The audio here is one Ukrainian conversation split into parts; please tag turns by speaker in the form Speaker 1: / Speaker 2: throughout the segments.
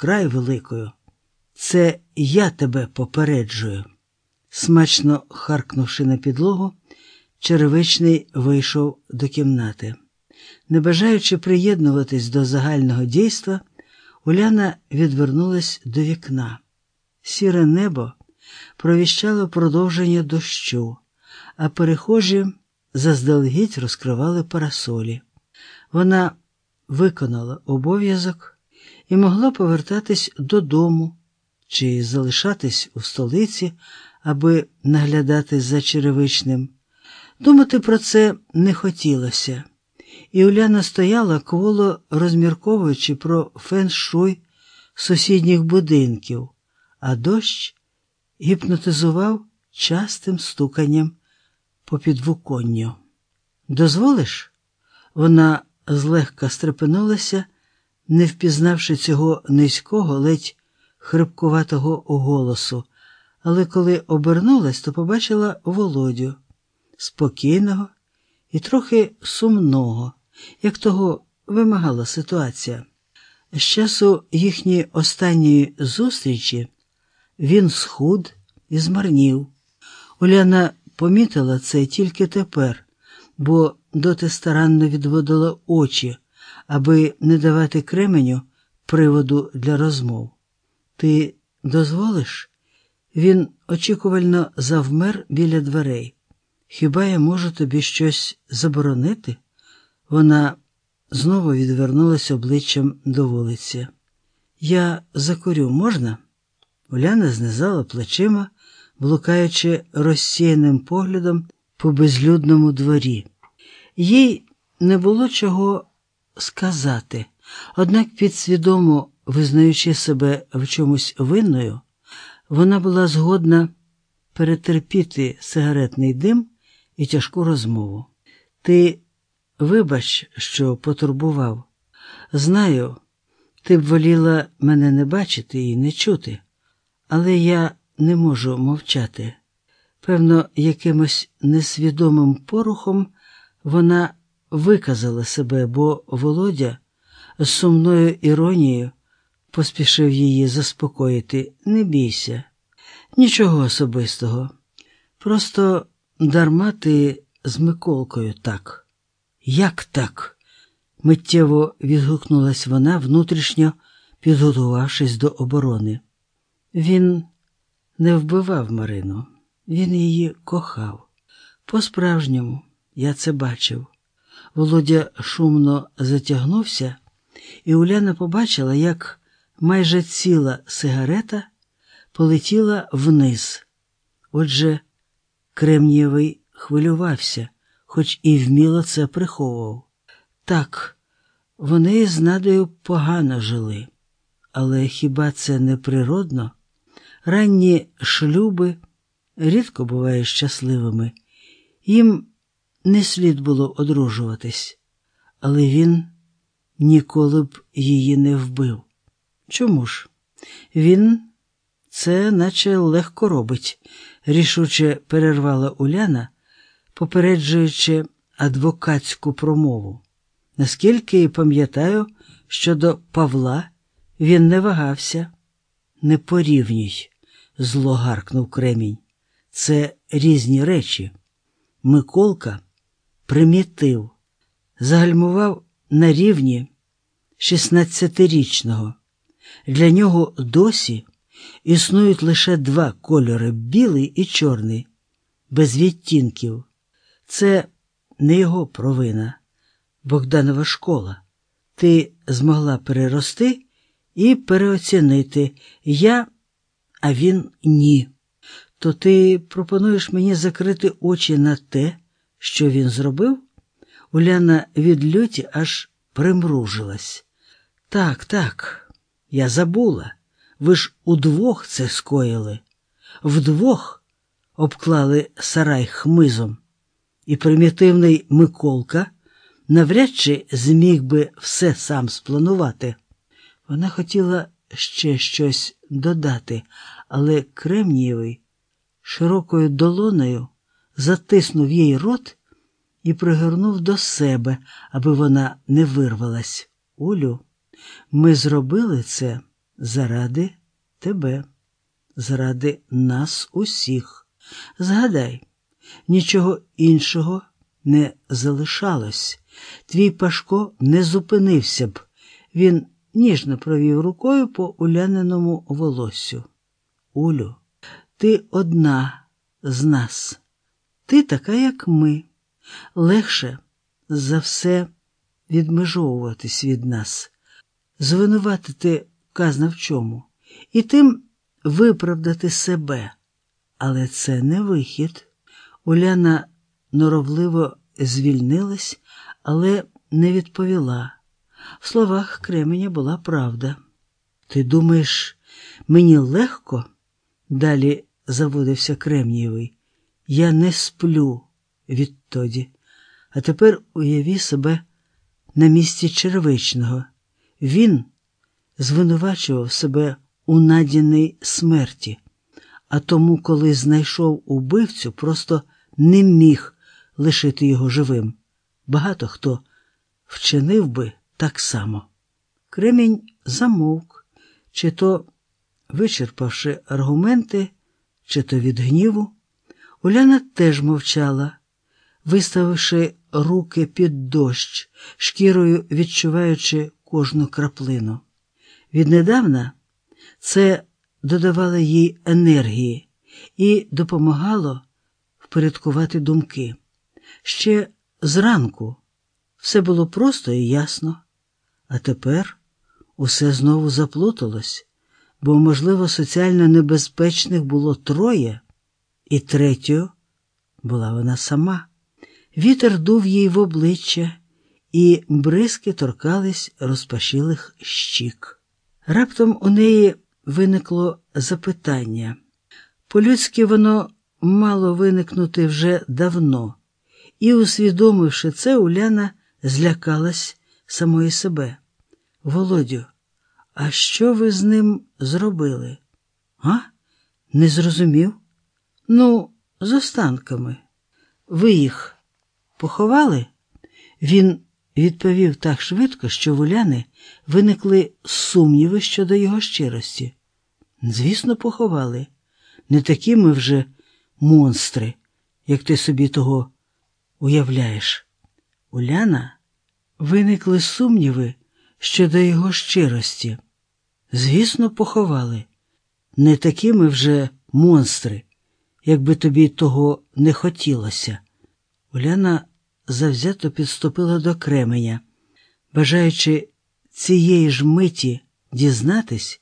Speaker 1: вкрай великою. Це я тебе попереджую. Смачно харкнувши на підлогу, черевичний вийшов до кімнати. Не бажаючи приєднуватись до загального дійства, Уляна відвернулась до вікна. Сіре небо провіщало продовження дощу, а перехожі заздалегідь розкривали парасолі. Вона виконала обов'язок і могла повертатись додому чи залишатись у столиці, аби наглядати за черевичним. Думати про це не хотілося, і Уляна стояла кволо розмірковуючи про фен-шуй сусідніх будинків, а дощ гіпнотизував частим стуканням по підвуконню. Дозволиш? Вона злегка стрепенулася, не впізнавши цього низького, ледь хрипкуватого голосу, але коли обернулась, то побачила Володю, спокійного і трохи сумного, як того вимагала ситуація. З часу їхньої останньої зустрічі він схуд і змарнів. Уляна помітила це тільки тепер, бо доти старанно відводила очі, аби не давати кременю приводу для розмов. Ти дозволиш? Він очікувально завмер біля дверей. Хіба я можу тобі щось заборонити? Вона знову відвернулася обличчям до вулиці. Я закурю, можна? Уляна знизала плечима, блукаючи розсіяним поглядом по безлюдному дворі. Їй не було чого сказати, однак, підсвідомо визнаючи себе в чомусь винною, вона була згодна перетерпіти сигаретний дим і тяжку розмову. Ти вибач, що потурбував. Знаю, ти б воліла мене не бачити і не чути, але я не можу мовчати. Певно, якимось несвідомим порухом вона виказала себе, бо Володя з сумною іронією поспішив її заспокоїти. Не бійся, нічого особистого. Просто дарма ти з Миколкою так. Як так? миттєво відгукнулась вона, внутрішньо підготувавшись до оборони. Він не вбивав Марину, він її кохав. По-справжньому я це бачив. Володя шумно затягнувся, і Уляна побачила, як майже ціла сигарета полетіла вниз. Отже, Кремнієвий хвилювався, хоч і вміло це приховував. Так, вони з Надою погано жили, але хіба це не природно? Ранні шлюби рідко бувають щасливими, їм не слід було одружуватись, але він ніколи б її не вбив. Чому ж? Він це наче легко робить, рішуче перервала Уляна, попереджуючи адвокатську промову. Наскільки пам'ятаю, щодо Павла він не вагався. Не порівнюй, зло гаркнув кремінь. Це різні речі. Миколка примітив, загальмував на рівні 16-річного. Для нього досі існують лише два кольори білий і чорний, без відтінків. Це не його провина, Богданова школа. Ти змогла перерости і переоцінити я, а він ні. То ти пропонуєш мені закрити очі на те, що він зробив? Уляна від люті аж примружилась. Так, так, я забула. Ви ж удвох це скоїли, вдвох обклали сарай хмизом, і примітивний Миколка навряд чи зміг би все сам спланувати. Вона хотіла ще щось додати, але Кремнієвий широкою долоною затиснув їй рот і пригорнув до себе, аби вона не вирвалась. Улю, ми зробили це Заради тебе, заради нас усіх. Згадай, нічого іншого не залишалось. Твій Пашко не зупинився б. Він ніжно провів рукою по уляненому волоссю. Улю, ти одна з нас. Ти така, як ми. Легше за все відмежовуватись від нас, звинуватити казна в чому, і тим виправдати себе. Але це не вихід. Уляна норовливо звільнилась, але не відповіла. В словах Кременя була правда. Ти думаєш, мені легко? Далі заводився Кремнієвий. Я не сплю відтоді. А тепер уяві себе на місці червичного. Він звинувачував себе у надіній смерті, а тому, коли знайшов убивцю, просто не міг лишити його живим. Багато хто вчинив би так само. Кремінь замовк, чи то, вичерпавши аргументи, чи то від гніву. Уляна теж мовчала, виставивши руки під дощ, шкірою відчуваючи кожну краплину. Віднедавна це додавало їй енергії і допомагало впорядкувати думки. Ще зранку все було просто і ясно, а тепер усе знову заплуталось, бо, можливо, соціально небезпечних було троє, і третьою була вона сама. Вітер дув їй в обличчя, і бризки торкались розпашілих щік. Раптом у неї виникло запитання. По-людськи воно мало виникнути вже давно, і, усвідомивши це, Уляна злякалась самої себе. Володю, а що ви з ним зробили? А? Не зрозумів? Ну, з останками. Ви їх поховали? Він відповів так швидко, що в Уляни виникли сумніви щодо його щирості. Звісно, поховали. Не такі ми вже монстри, як ти собі того уявляєш. Уляна виникли сумніви щодо його щирості. Звісно, поховали. Не такі ми вже монстри, якби тобі того не хотілося. Уляна завзято підступила до кременя, бажаючи цієї ж миті дізнатись,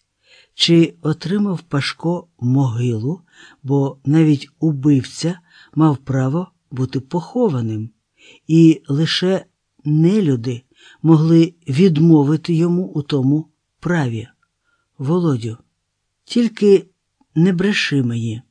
Speaker 1: чи отримав Пашко могилу, бо навіть убивця мав право бути похованим, і лише нелюди могли відмовити йому у тому праві. Володю, тільки не бреши мені.